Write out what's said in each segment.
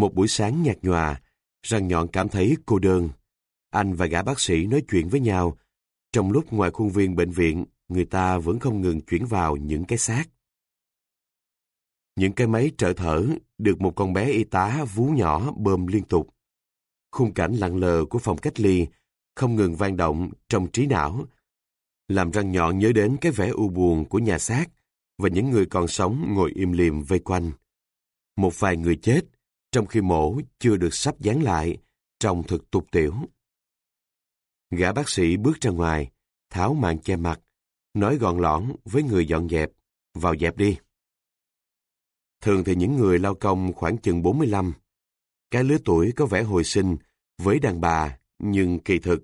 Một buổi sáng nhạt nhòa, răng nhọn cảm thấy cô đơn. Anh và gã bác sĩ nói chuyện với nhau. Trong lúc ngoài khuôn viên bệnh viện, người ta vẫn không ngừng chuyển vào những cái xác. Những cái máy trợ thở được một con bé y tá vú nhỏ bơm liên tục. Khung cảnh lặng lờ của phòng cách ly không ngừng vang động trong trí não, làm răng nhọn nhớ đến cái vẻ u buồn của nhà xác và những người còn sống ngồi im lìm vây quanh. Một vài người chết, trong khi mổ chưa được sắp dán lại, trông thực tục tiểu. Gã bác sĩ bước ra ngoài, tháo màn che mặt, nói gọn lõn với người dọn dẹp, vào dẹp đi. Thường thì những người lao công khoảng chừng 45, cái lứa tuổi có vẻ hồi sinh với đàn bà, nhưng kỳ thực,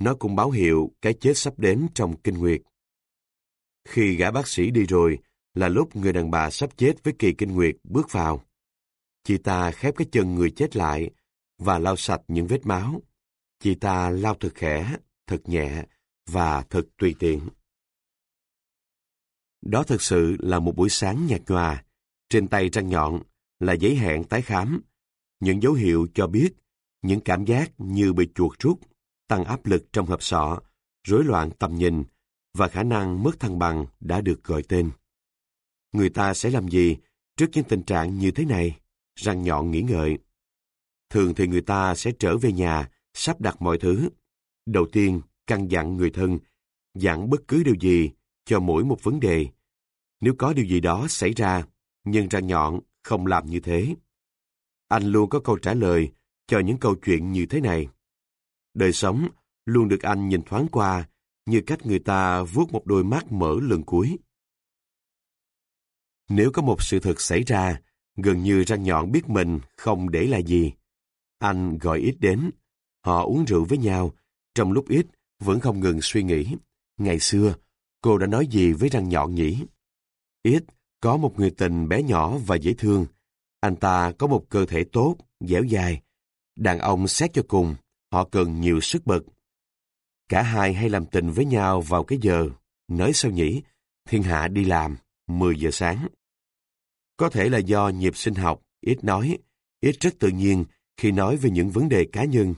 nó cũng báo hiệu cái chết sắp đến trong kinh nguyệt. Khi gã bác sĩ đi rồi, là lúc người đàn bà sắp chết với kỳ kinh nguyệt bước vào. Chị ta khép cái chân người chết lại và lau sạch những vết máu. Chị ta lau thật khẽ, thật nhẹ và thật tùy tiện. Đó thực sự là một buổi sáng nhạt nhòa. Trên tay trăng nhọn là giấy hẹn tái khám. Những dấu hiệu cho biết những cảm giác như bị chuột rút, tăng áp lực trong hộp sọ, rối loạn tầm nhìn và khả năng mất thăng bằng đã được gọi tên. Người ta sẽ làm gì trước những tình trạng như thế này? Răng nhọn nghĩ ngợi. Thường thì người ta sẽ trở về nhà, sắp đặt mọi thứ. Đầu tiên, căn dặn người thân, dặn bất cứ điều gì cho mỗi một vấn đề. Nếu có điều gì đó xảy ra, nhưng răng nhọn không làm như thế. Anh luôn có câu trả lời cho những câu chuyện như thế này. Đời sống luôn được anh nhìn thoáng qua như cách người ta vuốt một đôi mắt mở lần cuối. Nếu có một sự thật xảy ra, gần như răng nhọn biết mình không để là gì. Anh gọi ít đến, họ uống rượu với nhau, trong lúc ít vẫn không ngừng suy nghĩ. Ngày xưa, cô đã nói gì với răng nhọn nhỉ? Ít có một người tình bé nhỏ và dễ thương. Anh ta có một cơ thể tốt, dẻo dài Đàn ông xét cho cùng, họ cần nhiều sức bật. Cả hai hay làm tình với nhau vào cái giờ, nói sao nhỉ, thiên hạ đi làm, 10 giờ sáng. Có thể là do nhịp sinh học, ít nói, ít rất tự nhiên khi nói về những vấn đề cá nhân.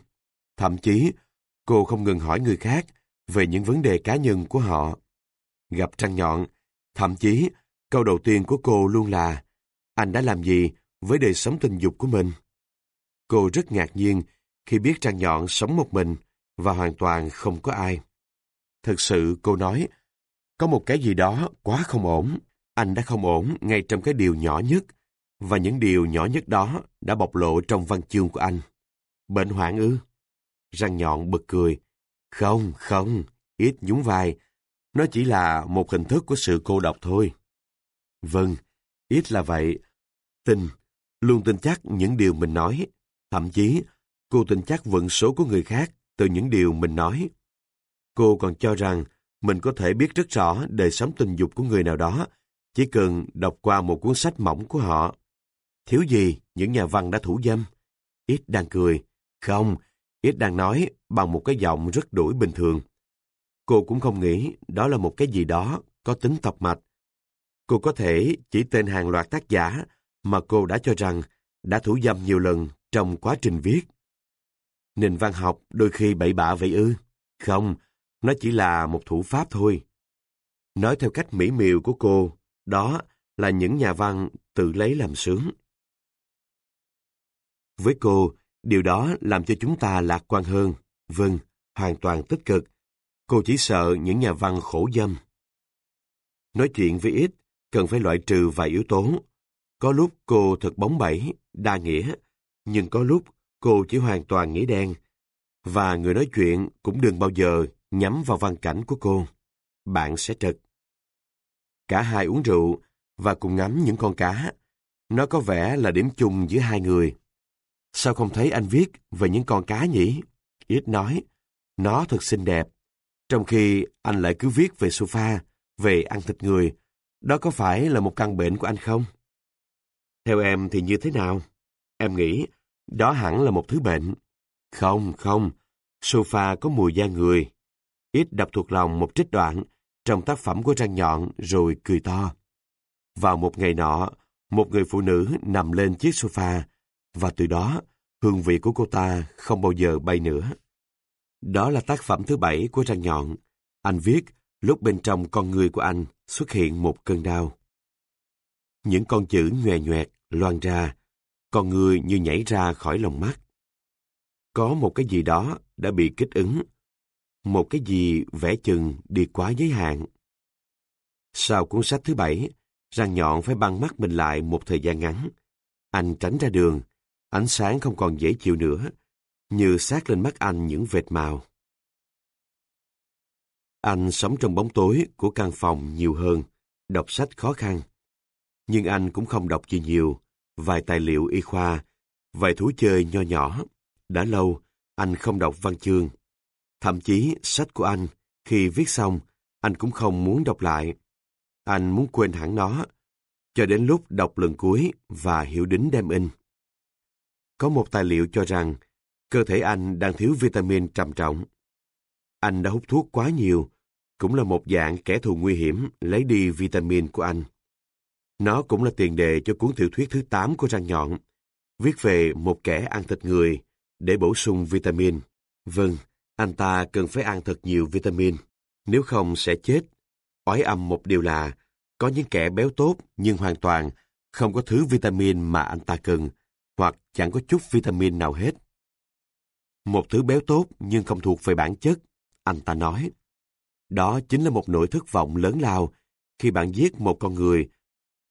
Thậm chí, cô không ngừng hỏi người khác về những vấn đề cá nhân của họ. Gặp trăng nhọn, thậm chí câu đầu tiên của cô luôn là anh đã làm gì với đời sống tình dục của mình? Cô rất ngạc nhiên khi biết Trăng Nhọn sống một mình và hoàn toàn không có ai. Thực sự cô nói, có một cái gì đó quá không ổn. Anh đã không ổn ngay trong cái điều nhỏ nhất, và những điều nhỏ nhất đó đã bộc lộ trong văn chương của anh. Bệnh hoạn ư? Răng nhọn bật cười. Không, không, ít nhún vai. Nó chỉ là một hình thức của sự cô độc thôi. Vâng, ít là vậy. Tin, luôn tin chắc những điều mình nói. Thậm chí, cô tin chắc vận số của người khác từ những điều mình nói. Cô còn cho rằng mình có thể biết rất rõ đời sống tình dục của người nào đó chỉ cần đọc qua một cuốn sách mỏng của họ. Thiếu gì những nhà văn đã thủ dâm? Ít đang cười. Không, Ít đang nói bằng một cái giọng rất đuổi bình thường. Cô cũng không nghĩ đó là một cái gì đó có tính tập mạch. Cô có thể chỉ tên hàng loạt tác giả mà cô đã cho rằng đã thủ dâm nhiều lần trong quá trình viết. Nền văn học đôi khi bậy bạ vậy ư? Không, nó chỉ là một thủ pháp thôi. Nói theo cách mỹ miều của cô, đó là những nhà văn tự lấy làm sướng. Với cô, điều đó làm cho chúng ta lạc quan hơn. Vâng, hoàn toàn tích cực. Cô chỉ sợ những nhà văn khổ dâm. Nói chuyện với ít, cần phải loại trừ vài yếu tố. Có lúc cô thật bóng bẩy, đa nghĩa, nhưng có lúc cô chỉ hoàn toàn nghĩa đen. Và người nói chuyện cũng đừng bao giờ nhắm vào văn cảnh của cô. Bạn sẽ trật. Cả hai uống rượu và cùng ngắm những con cá. Nó có vẻ là điểm chung giữa hai người. Sao không thấy anh viết về những con cá nhỉ? Ít nói. Nó thật xinh đẹp. Trong khi anh lại cứ viết về sofa, về ăn thịt người. Đó có phải là một căn bệnh của anh không? Theo em thì như thế nào? Em nghĩ đó hẳn là một thứ bệnh. Không, không. Sofa có mùi da người. Ít đọc thuộc lòng một trích đoạn trong tác phẩm của Răng Nhọn rồi cười to. Vào một ngày nọ, một người phụ nữ nằm lên chiếc sofa và từ đó, hương vị của cô ta không bao giờ bay nữa. Đó là tác phẩm thứ bảy của Răng Nhọn. Anh viết lúc bên trong con người của anh xuất hiện một cơn đau. Những con chữ nhòe nhoẹt loan ra, con người như nhảy ra khỏi lòng mắt. Có một cái gì đó đã bị kích ứng, một cái gì vẽ chừng đi quá giới hạn. Sau cuốn sách thứ bảy, răng nhọn phải băng mắt mình lại một thời gian ngắn. Anh tránh ra đường, ánh sáng không còn dễ chịu nữa, như sát lên mắt anh những vệt màu. Anh sống trong bóng tối của căn phòng nhiều hơn, đọc sách khó khăn. Nhưng anh cũng không đọc gì nhiều, vài tài liệu y khoa, vài thú chơi nho nhỏ. Đã lâu, anh không đọc văn chương. Thậm chí, sách của anh, khi viết xong, anh cũng không muốn đọc lại. Anh muốn quên hẳn nó, cho đến lúc đọc lần cuối và hiểu đính đem in. Có một tài liệu cho rằng cơ thể anh đang thiếu vitamin trầm trọng. Anh đã hút thuốc quá nhiều, cũng là một dạng kẻ thù nguy hiểm lấy đi vitamin của anh. Nó cũng là tiền đề cho cuốn tiểu thuyết thứ 8 của Răng Nhọn, viết về một kẻ ăn thịt người để bổ sung vitamin. Vâng, anh ta cần phải ăn thật nhiều vitamin, nếu không sẽ chết. Oái âm một điều là, có những kẻ béo tốt nhưng hoàn toàn không có thứ vitamin mà anh ta cần, hoặc chẳng có chút vitamin nào hết. Một thứ béo tốt nhưng không thuộc về bản chất, anh ta nói. Đó chính là một nỗi thất vọng lớn lao khi bạn giết một con người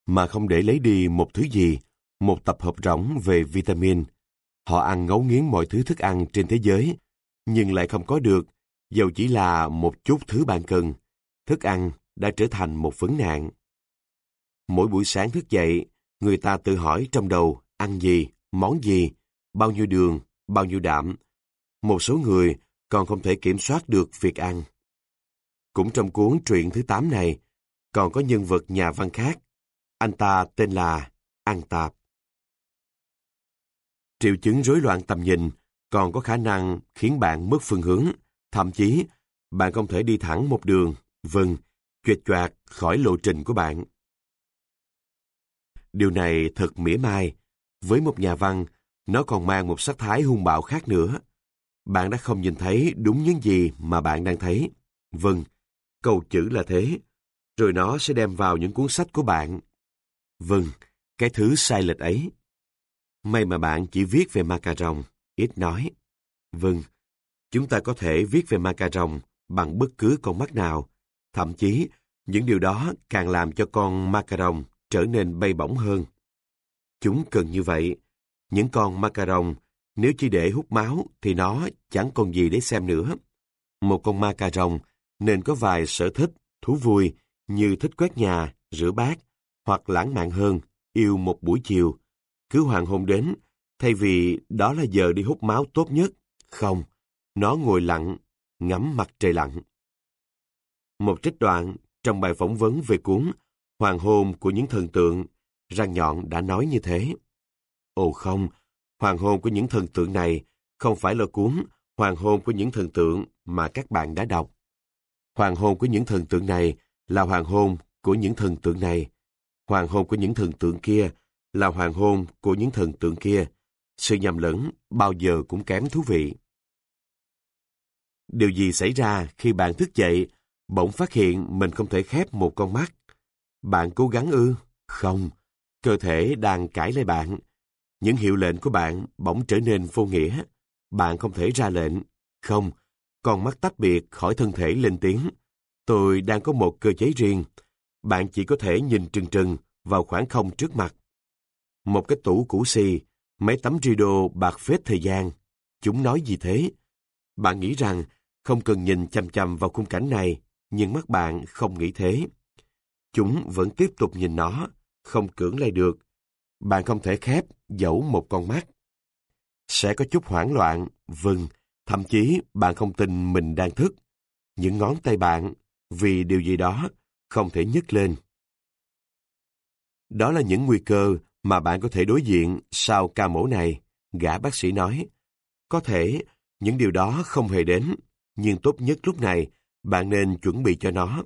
mà không để lấy đi một thứ gì, một tập hợp rỗng về vitamin. Họ ăn ngấu nghiến mọi thứ thức ăn trên thế giới, nhưng lại không có được, dầu chỉ là một chút thứ bạn cần. Thức ăn đã trở thành một vấn nạn. Mỗi buổi sáng thức dậy, người ta tự hỏi trong đầu ăn gì, món gì, bao nhiêu đường, bao nhiêu đạm. Một số người còn không thể kiểm soát được việc ăn. Cũng trong cuốn truyện thứ 8 này, còn có nhân vật nhà văn khác. Anh ta tên là An Tạp. Triệu chứng rối loạn tầm nhìn còn có khả năng khiến bạn mất phương hướng, thậm chí bạn không thể đi thẳng một đường, vâng, chuệt choạc khỏi lộ trình của bạn. Điều này thật mỉa mai. Với một nhà văn, nó còn mang một sắc thái hung bạo khác nữa. Bạn đã không nhìn thấy đúng những gì mà bạn đang thấy. Vâng, câu chữ là thế. Rồi nó sẽ đem vào những cuốn sách của bạn. Vâng, cái thứ sai lệch ấy. May mà bạn chỉ viết về ma cà rồng, ít nói. Vâng, chúng ta có thể viết về ma cà rồng bằng bất cứ con mắt nào. Thậm chí, những điều đó càng làm cho con ma cà rồng trở nên bay bổng hơn. Chúng cần như vậy. Những con macaron, nếu chỉ để hút máu thì nó chẳng còn gì để xem nữa. Một con macaron nên có vài sở thích, thú vui như thích quét nhà, rửa bát, hoặc lãng mạn hơn, yêu một buổi chiều. Cứ hoàng hôn đến, thay vì đó là giờ đi hút máu tốt nhất. Không, nó ngồi lặng, ngắm mặt trời lặng. Một trích đoạn trong bài phỏng vấn về cuốn Hoàng hôn của những thần tượng, răng nhọn đã nói như thế. Ồ không, hoàng hôn của những thần tượng này không phải là cuốn Hoàng hôn của những thần tượng mà các bạn đã đọc. Hoàng hôn của những thần tượng này là hoàng hôn của những thần tượng này. Hoàng hôn của những thần tượng kia là hoàng hôn của những thần tượng kia. Sự nhầm lẫn bao giờ cũng kém thú vị. Điều gì xảy ra khi bạn thức dậy, bỗng phát hiện mình không thể khép một con mắt? Bạn cố gắng ư? Không. Cơ thể đang cãi lại bạn. Những hiệu lệnh của bạn bỗng trở nên vô nghĩa. Bạn không thể ra lệnh. Không. Con mắt tách biệt khỏi thân thể lên tiếng. Tôi đang có một cơ chế riêng. Bạn chỉ có thể nhìn trừng trừng vào khoảng không trước mặt. Một cái tủ cũ xì, mấy tấm rideau bạc phết thời gian. Chúng nói gì thế? Bạn nghĩ rằng không cần nhìn chăm chăm vào khung cảnh này, nhưng mắt bạn không nghĩ thế. Chúng vẫn tiếp tục nhìn nó, không cưỡng lại được. Bạn không thể khép, dẫu một con mắt. Sẽ có chút hoảng loạn, vâng, thậm chí bạn không tin mình đang thức. Những ngón tay bạn, vì điều gì đó, không thể nhấc lên. Đó là những nguy cơ mà bạn có thể đối diện sau ca mổ này, gã bác sĩ nói. Có thể những điều đó không hề đến, nhưng tốt nhất lúc này bạn nên chuẩn bị cho nó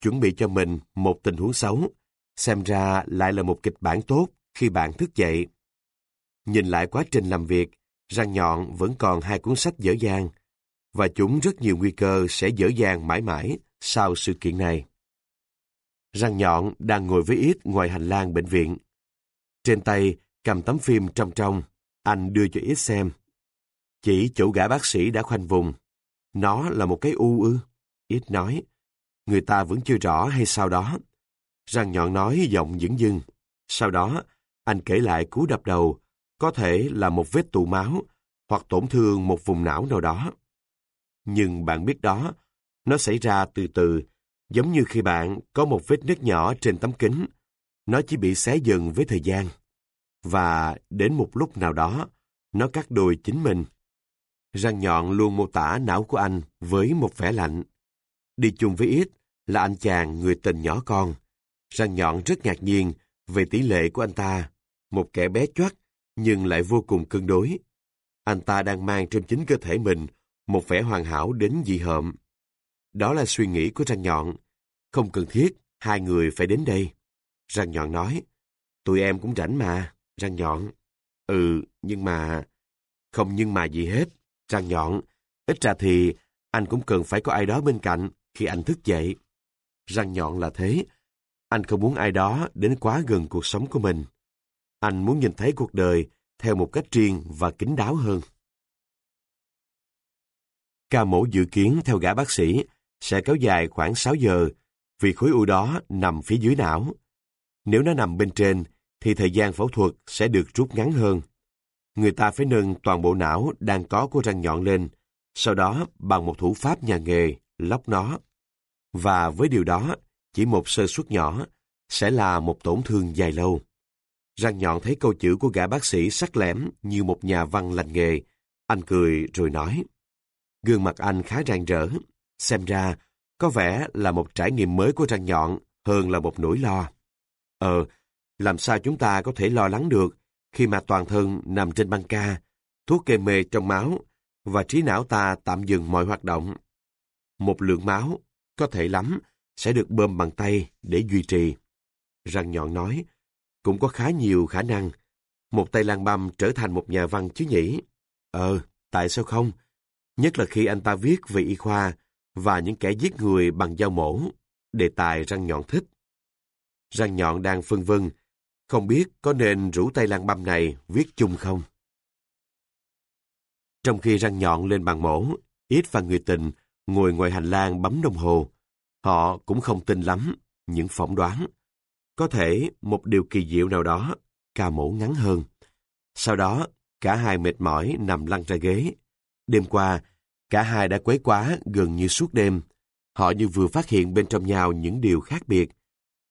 chuẩn bị cho mình một tình huống xấu, xem ra lại là một kịch bản tốt khi bạn thức dậy. Nhìn lại quá trình làm việc, răng nhọn vẫn còn hai cuốn sách dở dang, và chúng rất nhiều nguy cơ sẽ dở dang mãi mãi sau sự kiện này. Răng nhọn đang ngồi với ít ngoài hành lang bệnh viện. Trên tay cầm tấm phim trong trong, anh đưa cho ít xem. Chỉ chỗ gã bác sĩ đã khoanh vùng. Nó là một cái u ư. Ít nói. Người ta vẫn chưa rõ hay sao đó. Răng nhọn nói giọng dững dưng. Sau đó, anh kể lại cú đập đầu, có thể là một vết tụ máu hoặc tổn thương một vùng não nào đó. Nhưng bạn biết đó, nó xảy ra từ từ, giống như khi bạn có một vết nứt nhỏ trên tấm kính. Nó chỉ bị xé dần với thời gian. Và đến một lúc nào đó, nó cắt đôi chính mình. Răng nhọn luôn mô tả não của anh với một vẻ lạnh. Đi chung với ít là anh chàng người tình nhỏ con. Răng nhọn rất ngạc nhiên về tỷ lệ của anh ta. Một kẻ bé choắt nhưng lại vô cùng cân đối. Anh ta đang mang trong chính cơ thể mình một vẻ hoàn hảo đến dị hợm. Đó là suy nghĩ của răng nhọn. Không cần thiết, hai người phải đến đây. Răng nhọn nói, tụi em cũng rảnh mà. Răng nhọn, ừ, nhưng mà... Không nhưng mà gì hết. Răng nhọn, ít ra thì anh cũng cần phải có ai đó bên cạnh khi anh thức dậy. Răng nhọn là thế. Anh không muốn ai đó đến quá gần cuộc sống của mình. Anh muốn nhìn thấy cuộc đời theo một cách riêng và kín đáo hơn. Ca mổ dự kiến theo gã bác sĩ sẽ kéo dài khoảng 6 giờ vì khối u đó nằm phía dưới não. Nếu nó nằm bên trên thì thời gian phẫu thuật sẽ được rút ngắn hơn. Người ta phải nâng toàn bộ não đang có của răng nhọn lên, sau đó bằng một thủ pháp nhà nghề lóc nó. Và với điều đó, chỉ một sơ suất nhỏ sẽ là một tổn thương dài lâu. Răng nhọn thấy câu chữ của gã bác sĩ sắc lẻm như một nhà văn lành nghề. Anh cười rồi nói. Gương mặt anh khá rạng rỡ. Xem ra, có vẻ là một trải nghiệm mới của răng nhọn hơn là một nỗi lo. Ờ, làm sao chúng ta có thể lo lắng được khi mà toàn thân nằm trên băng ca, thuốc kê mê trong máu và trí não ta tạm dừng mọi hoạt động. Một lượng máu, có thể lắm, sẽ được bơm bằng tay để duy trì. Răng nhọn nói, cũng có khá nhiều khả năng. Một tay lang băm trở thành một nhà văn chứ nhỉ? Ờ, tại sao không? Nhất là khi anh ta viết về y khoa và những kẻ giết người bằng dao mổ, đề tài răng nhọn thích. Răng nhọn đang phân vân, không biết có nên rủ tay lang băm này viết chung không? Trong khi răng nhọn lên bàn mổ, Ít và người tình ngồi ngoài hành lang bấm đồng hồ. Họ cũng không tin lắm những phỏng đoán. Có thể một điều kỳ diệu nào đó, ca mổ ngắn hơn. Sau đó, cả hai mệt mỏi nằm lăn ra ghế. Đêm qua, cả hai đã quấy quá gần như suốt đêm. Họ như vừa phát hiện bên trong nhau những điều khác biệt.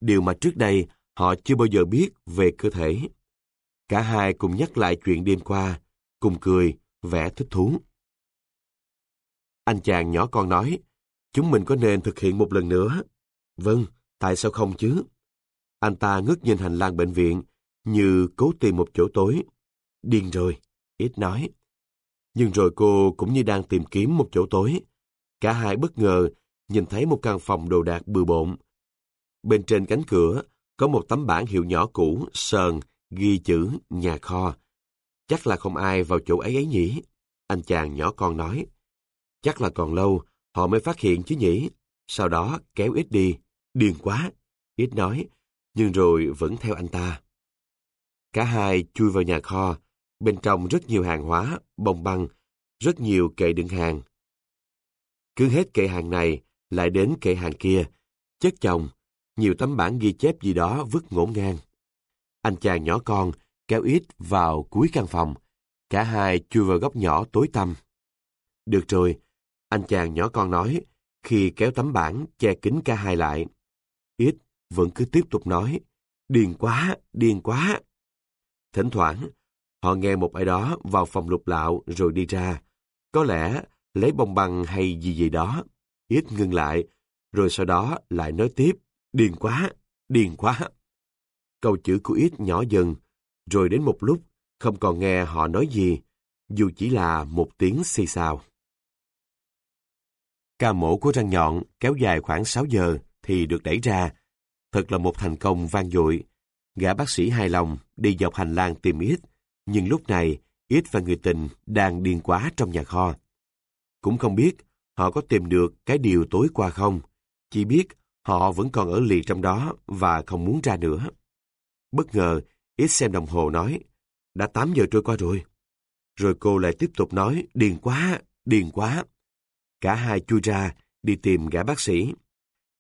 Điều mà trước đây họ chưa bao giờ biết về cơ thể. Cả hai cùng nhắc lại chuyện đêm qua, cùng cười, vẻ thích thú. Anh chàng nhỏ con nói, chúng mình có nên thực hiện một lần nữa? Vâng, tại sao không chứ? Anh ta ngước nhìn hành lang bệnh viện, như cố tìm một chỗ tối. Điên rồi, ít nói. Nhưng rồi cô cũng như đang tìm kiếm một chỗ tối. Cả hai bất ngờ nhìn thấy một căn phòng đồ đạc bừa bộn. Bên trên cánh cửa có một tấm bảng hiệu nhỏ cũ, sờn, ghi chữ nhà kho. Chắc là không ai vào chỗ ấy ấy nhỉ? Anh chàng nhỏ con nói. Chắc là còn lâu, họ mới phát hiện chứ nhỉ? Sau đó kéo ít đi. Điên quá. Ít nói, nhưng rồi vẫn theo anh ta. Cả hai chui vào nhà kho. Bên trong rất nhiều hàng hóa, bông băng, rất nhiều kệ đựng hàng. Cứ hết kệ hàng này, lại đến kệ hàng kia. Chất chồng, nhiều tấm bản ghi chép gì đó vứt ngổn ngang. Anh chàng nhỏ con kéo ít vào cuối căn phòng. Cả hai chui vào góc nhỏ tối tăm. Được rồi, anh chàng nhỏ con nói, khi kéo tấm bảng che kín cả hai lại. Ít vẫn cứ tiếp tục nói, điên quá, điên quá. Thỉnh thoảng, họ nghe một ai đó vào phòng lục lạo rồi đi ra. Có lẽ lấy bông băng hay gì gì đó. Ít ngưng lại, rồi sau đó lại nói tiếp, điền quá, điền quá. Câu chữ của ít nhỏ dần, rồi đến một lúc không còn nghe họ nói gì, dù chỉ là một tiếng xì xào. Ca mổ của răng nhọn kéo dài khoảng 6 giờ thì được đẩy ra. Thật là một thành công vang dội. Gã bác sĩ hài lòng đi dọc hành lang tìm ít. Nhưng lúc này, Ít và người tình đang điên quá trong nhà kho. Cũng không biết họ có tìm được cái điều tối qua không, chỉ biết họ vẫn còn ở lì trong đó và không muốn ra nữa. Bất ngờ, Ít xem đồng hồ nói, đã 8 giờ trôi qua rồi. Rồi cô lại tiếp tục nói, điên quá, điên quá. Cả hai chui ra, đi tìm gã bác sĩ.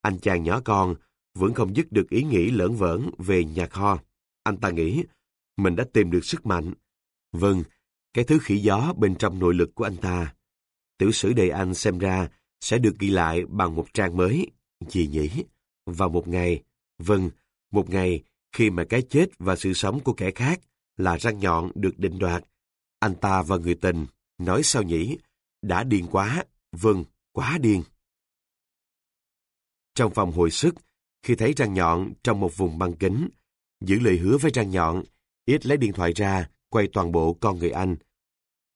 Anh chàng nhỏ con vẫn không dứt được ý nghĩ lỡn vỡn về nhà kho. Anh ta nghĩ mình đã tìm được sức mạnh. Vâng, cái thứ khỉ gió bên trong nội lực của anh ta. Tiểu sử đề anh xem ra sẽ được ghi lại bằng một trang mới. Gì nhỉ? Vào một ngày, vâng, một ngày khi mà cái chết và sự sống của kẻ khác là răng nhọn được định đoạt. Anh ta và người tình, nói sao nhỉ? Đã điên quá, vâng, quá điên. Trong phòng hồi sức, khi thấy răng nhọn trong một vùng băng kính, giữ lời hứa với răng nhọn, ít lấy điện thoại ra, quay toàn bộ con người anh.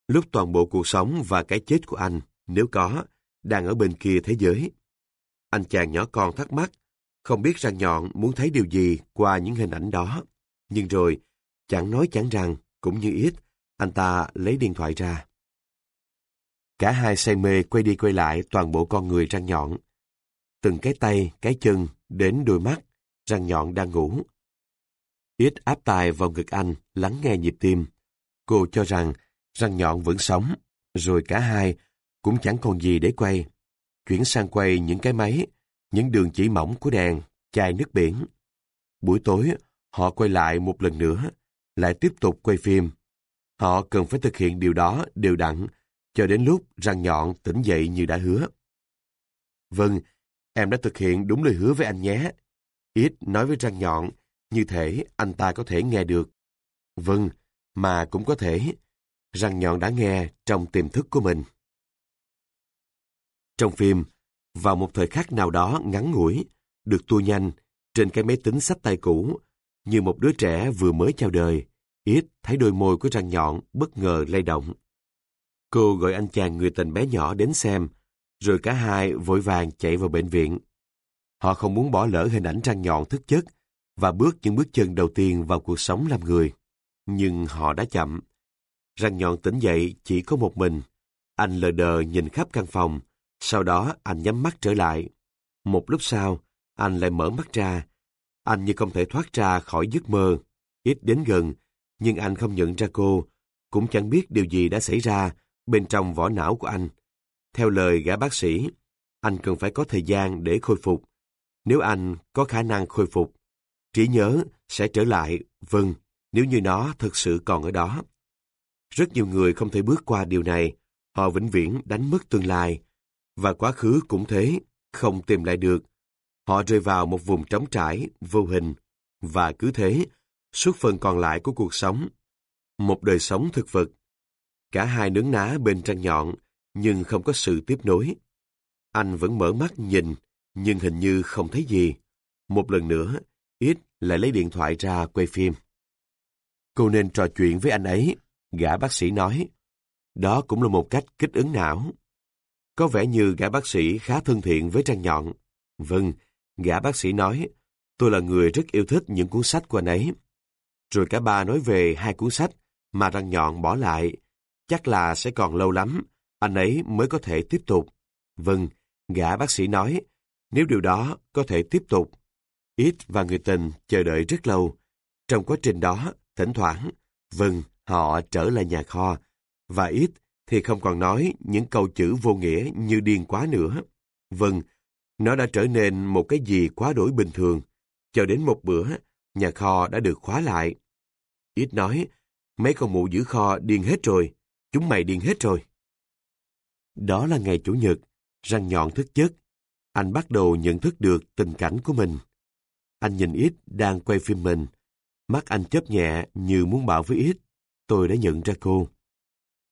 Lúc toàn bộ cuộc sống và cái chết của anh, nếu có, đang ở bên kia thế giới. Anh chàng nhỏ con thắc mắc, không biết răng nhọn muốn thấy điều gì qua những hình ảnh đó. Nhưng rồi, chẳng nói chẳng rằng, cũng như ít, anh ta lấy điện thoại ra. Cả hai say mê quay đi quay lại toàn bộ con người răng nhọn. Từng cái tay, cái chân, đến đôi mắt, răng nhọn đang ngủ. Ít áp tài vào ngực anh, lắng nghe nhịp tim. Cô cho rằng răng nhọn vẫn sống, rồi cả hai cũng chẳng còn gì để quay. Chuyển sang quay những cái máy, những đường chỉ mỏng của đèn, chai nước biển. Buổi tối, họ quay lại một lần nữa, lại tiếp tục quay phim. Họ cần phải thực hiện điều đó đều đặn, cho đến lúc răng nhọn tỉnh dậy như đã hứa. Vâng, em đã thực hiện đúng lời hứa với anh nhé. Ít nói với răng nhọn, như thể anh ta có thể nghe được. Vâng, mà cũng có thể. Răng nhọn đã nghe trong tiềm thức của mình. Trong phim, vào một thời khắc nào đó ngắn ngủi, được tua nhanh, trên cái máy tính sách tay cũ, như một đứa trẻ vừa mới chào đời, ít thấy đôi môi của răng nhọn bất ngờ lay động. Cô gọi anh chàng người tình bé nhỏ đến xem, rồi cả hai vội vàng chạy vào bệnh viện. Họ không muốn bỏ lỡ hình ảnh răng nhọn thức chất và bước những bước chân đầu tiên vào cuộc sống làm người. Nhưng họ đã chậm. Răng nhọn tỉnh dậy chỉ có một mình. Anh lờ đờ nhìn khắp căn phòng, sau đó anh nhắm mắt trở lại. Một lúc sau, anh lại mở mắt ra. Anh như không thể thoát ra khỏi giấc mơ. Ít đến gần, nhưng anh không nhận ra cô, cũng chẳng biết điều gì đã xảy ra bên trong vỏ não của anh. Theo lời gã bác sĩ, anh cần phải có thời gian để khôi phục. Nếu anh có khả năng khôi phục, trí nhớ sẽ trở lại, vâng, nếu như nó thực sự còn ở đó. Rất nhiều người không thể bước qua điều này, họ vĩnh viễn đánh mất tương lai, và quá khứ cũng thế, không tìm lại được. Họ rơi vào một vùng trống trải, vô hình, và cứ thế, suốt phần còn lại của cuộc sống. Một đời sống thực vật. Cả hai nướng ná bên trăng nhọn, nhưng không có sự tiếp nối. Anh vẫn mở mắt nhìn, nhưng hình như không thấy gì. Một lần nữa, ít lại lấy điện thoại ra quay phim. Cô nên trò chuyện với anh ấy, gã bác sĩ nói. Đó cũng là một cách kích ứng não. Có vẻ như gã bác sĩ khá thân thiện với Trang Nhọn. Vâng, gã bác sĩ nói, tôi là người rất yêu thích những cuốn sách của anh ấy. Rồi cả ba nói về hai cuốn sách mà Răng Nhọn bỏ lại. Chắc là sẽ còn lâu lắm, anh ấy mới có thể tiếp tục. Vâng, gã bác sĩ nói, nếu điều đó có thể tiếp tục. Ít và người tình chờ đợi rất lâu. Trong quá trình đó, thỉnh thoảng, vâng, họ trở lại nhà kho, và ít thì không còn nói những câu chữ vô nghĩa như điên quá nữa. Vâng, nó đã trở nên một cái gì quá đổi bình thường. Cho đến một bữa, nhà kho đã được khóa lại. Ít nói, mấy con mụ giữ kho điên hết rồi, chúng mày điên hết rồi. Đó là ngày Chủ nhật, răng nhọn thức giấc. Anh bắt đầu nhận thức được tình cảnh của mình. Anh nhìn ít đang quay phim mình. Mắt anh chớp nhẹ như muốn bảo với ít. Tôi đã nhận ra cô.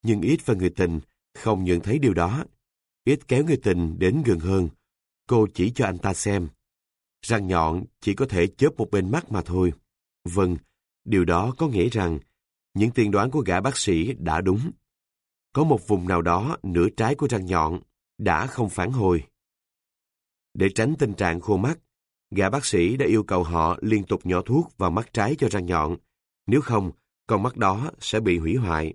Nhưng ít và người tình không nhận thấy điều đó. Ít kéo người tình đến gần hơn. Cô chỉ cho anh ta xem. Răng nhọn chỉ có thể chớp một bên mắt mà thôi. Vâng, điều đó có nghĩa rằng những tiên đoán của gã bác sĩ đã đúng. Có một vùng nào đó nửa trái của răng nhọn đã không phản hồi. Để tránh tình trạng khô mắt, gã bác sĩ đã yêu cầu họ liên tục nhỏ thuốc vào mắt trái cho răng nhọn. Nếu không, con mắt đó sẽ bị hủy hoại.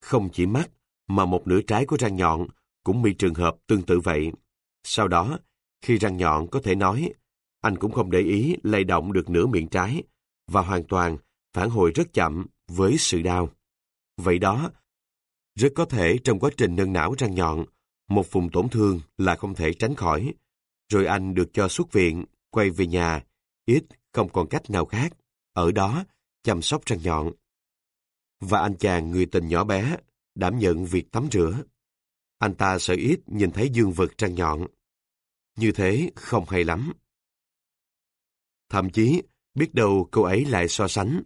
Không chỉ mắt, mà một nửa trái của răng nhọn cũng bị trường hợp tương tự vậy. Sau đó, khi răng nhọn có thể nói, anh cũng không để ý lay động được nửa miệng trái và hoàn toàn phản hồi rất chậm với sự đau. Vậy đó, rất có thể trong quá trình nâng não răng nhọn, một vùng tổn thương là không thể tránh khỏi. Rồi anh được cho xuất viện, quay về nhà, ít không còn cách nào khác. Ở đó, chăm sóc răng nhọn. Và anh chàng người tình nhỏ bé đảm nhận việc tắm rửa. Anh ta sợ ít nhìn thấy dương vật trăng nhọn. Như thế không hay lắm. Thậm chí, biết đâu cô ấy lại so sánh.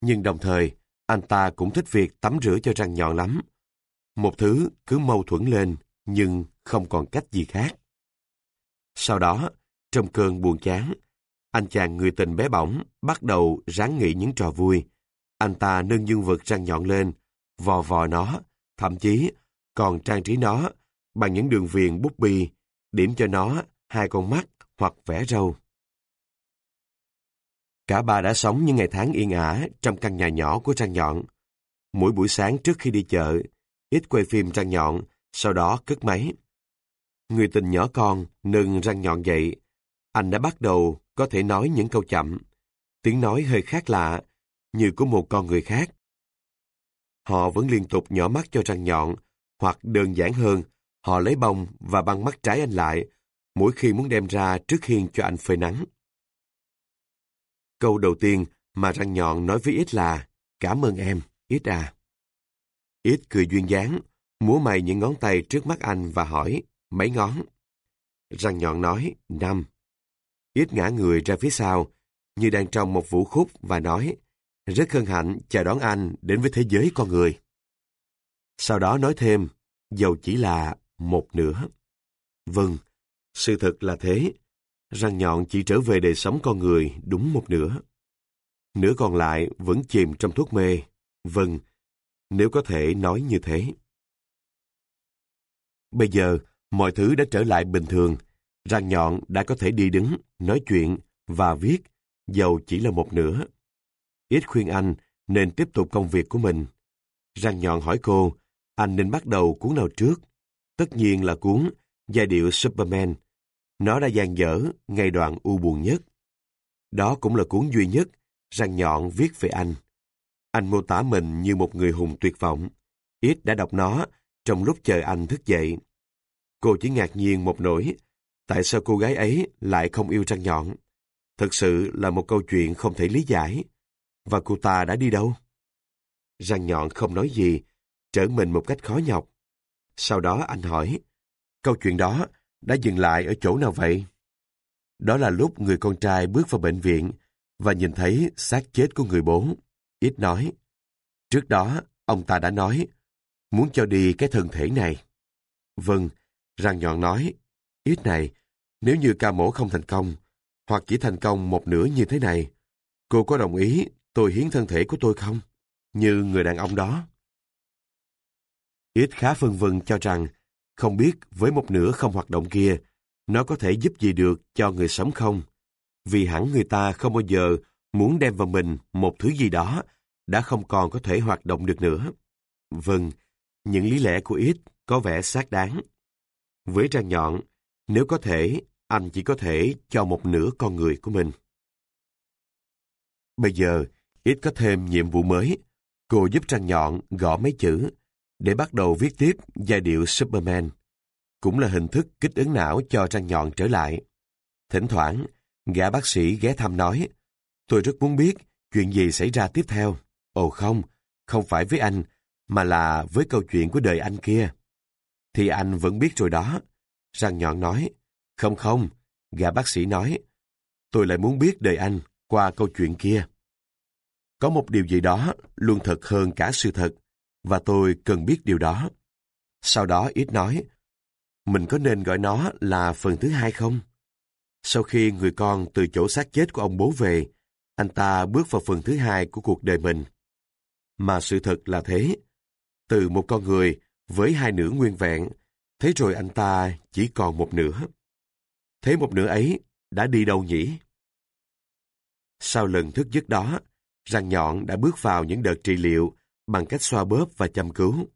Nhưng đồng thời, anh ta cũng thích việc tắm rửa cho răng nhọn lắm. Một thứ cứ mâu thuẫn lên, nhưng không còn cách gì khác. Sau đó, trong cơn buồn chán, anh chàng người tình bé bỏng bắt đầu ráng nghĩ những trò vui. Anh ta nâng dương vật răng nhọn lên, vò vò nó, thậm chí còn trang trí nó bằng những đường viền bút bi, điểm cho nó hai con mắt hoặc vẽ râu. Cả ba đã sống những ngày tháng yên ả trong căn nhà nhỏ của Trang Nhọn. Mỗi buổi sáng trước khi đi chợ, ít quay phim Trang Nhọn, sau đó cất máy. Người tình nhỏ con nâng răng nhọn dậy. Anh đã bắt đầu có thể nói những câu chậm. Tiếng nói hơi khác lạ, như của một con người khác. Họ vẫn liên tục nhỏ mắt cho răng nhọn, hoặc đơn giản hơn, họ lấy bông và băng mắt trái anh lại, mỗi khi muốn đem ra trước hiên cho anh phơi nắng. Câu đầu tiên mà răng nhọn nói với ít là Cảm ơn em, ít à. Ít cười duyên dáng, múa mày những ngón tay trước mắt anh và hỏi mấy ngón. Răng nhọn nói năm. Ít ngã người ra phía sau, như đang trong một vũ khúc và nói rất hân hạnh chào đón anh đến với thế giới con người. Sau đó nói thêm, dầu chỉ là một nửa. Vâng, sự thật là thế. Răng nhọn chỉ trở về đời sống con người đúng một nửa. Nửa còn lại vẫn chìm trong thuốc mê. Vâng, nếu có thể nói như thế. Bây giờ, mọi thứ đã trở lại bình thường. Răng nhọn đã có thể đi đứng, nói chuyện và viết, dầu chỉ là một nửa. Ít khuyên anh nên tiếp tục công việc của mình. Răng nhọn hỏi cô, anh nên bắt đầu cuốn nào trước? Tất nhiên là cuốn giai điệu Superman. Nó đã gian dở ngay đoạn u buồn nhất. Đó cũng là cuốn duy nhất răng nhọn viết về anh. Anh mô tả mình như một người hùng tuyệt vọng. Ít đã đọc nó trong lúc chờ anh thức dậy. Cô chỉ ngạc nhiên một nỗi, tại sao cô gái ấy lại không yêu răng nhọn? Thực sự là một câu chuyện không thể lý giải. Và cô ta đã đi đâu? Răng nhọn không nói gì, trở mình một cách khó nhọc. Sau đó anh hỏi, câu chuyện đó đã dừng lại ở chỗ nào vậy? Đó là lúc người con trai bước vào bệnh viện và nhìn thấy xác chết của người bố. Ít nói. Trước đó, ông ta đã nói, muốn cho đi cái thân thể này. Vâng, răng nhọn nói, ít này, nếu như ca mổ không thành công, hoặc chỉ thành công một nửa như thế này, cô có đồng ý tôi hiến thân thể của tôi không? Như người đàn ông đó. Ít khá phân vân cho rằng, không biết với một nửa không hoạt động kia, nó có thể giúp gì được cho người sống không? Vì hẳn người ta không bao giờ muốn đem vào mình một thứ gì đó đã không còn có thể hoạt động được nữa. Vâng, những lý lẽ của ít có vẻ xác đáng. Với trang nhọn, nếu có thể, anh chỉ có thể cho một nửa con người của mình. Bây giờ, ít có thêm nhiệm vụ mới. Cô giúp trang nhọn gõ mấy chữ để bắt đầu viết tiếp giai điệu Superman. Cũng là hình thức kích ứng não cho trang nhọn trở lại. Thỉnh thoảng, gã bác sĩ ghé thăm nói, tôi rất muốn biết chuyện gì xảy ra tiếp theo. Ồ không, không phải với anh, mà là với câu chuyện của đời anh kia. Thì anh vẫn biết rồi đó. Răng nhọn nói, không không, gã bác sĩ nói, tôi lại muốn biết đời anh qua câu chuyện kia. Có một điều gì đó luôn thật hơn cả sự thật, và tôi cần biết điều đó. Sau đó ít nói, mình có nên gọi nó là phần thứ hai không? Sau khi người con từ chỗ xác chết của ông bố về, anh ta bước vào phần thứ hai của cuộc đời mình. Mà sự thật là thế. Từ một con người với hai nửa nguyên vẹn, thế rồi anh ta chỉ còn một nửa. Thế một nửa ấy đã đi đâu nhỉ? Sau lần thức giấc đó, răng nhọn đã bước vào những đợt trị liệu bằng cách xoa bóp và chăm cứu.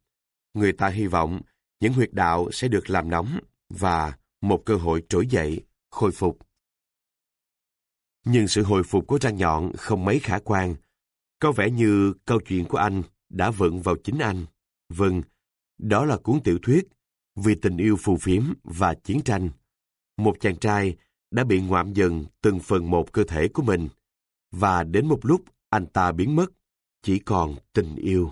Người ta hy vọng những huyệt đạo sẽ được làm nóng và một cơ hội trỗi dậy, khôi phục. Nhưng sự hồi phục của răng nhọn không mấy khả quan. Có vẻ như câu chuyện của anh đã vận vào chính anh. Vâng, đó là cuốn tiểu thuyết Vì tình yêu phù phiếm và chiến tranh. Một chàng trai đã bị ngoạm dần từng phần một cơ thể của mình và đến một lúc anh ta biến mất, chỉ còn tình yêu.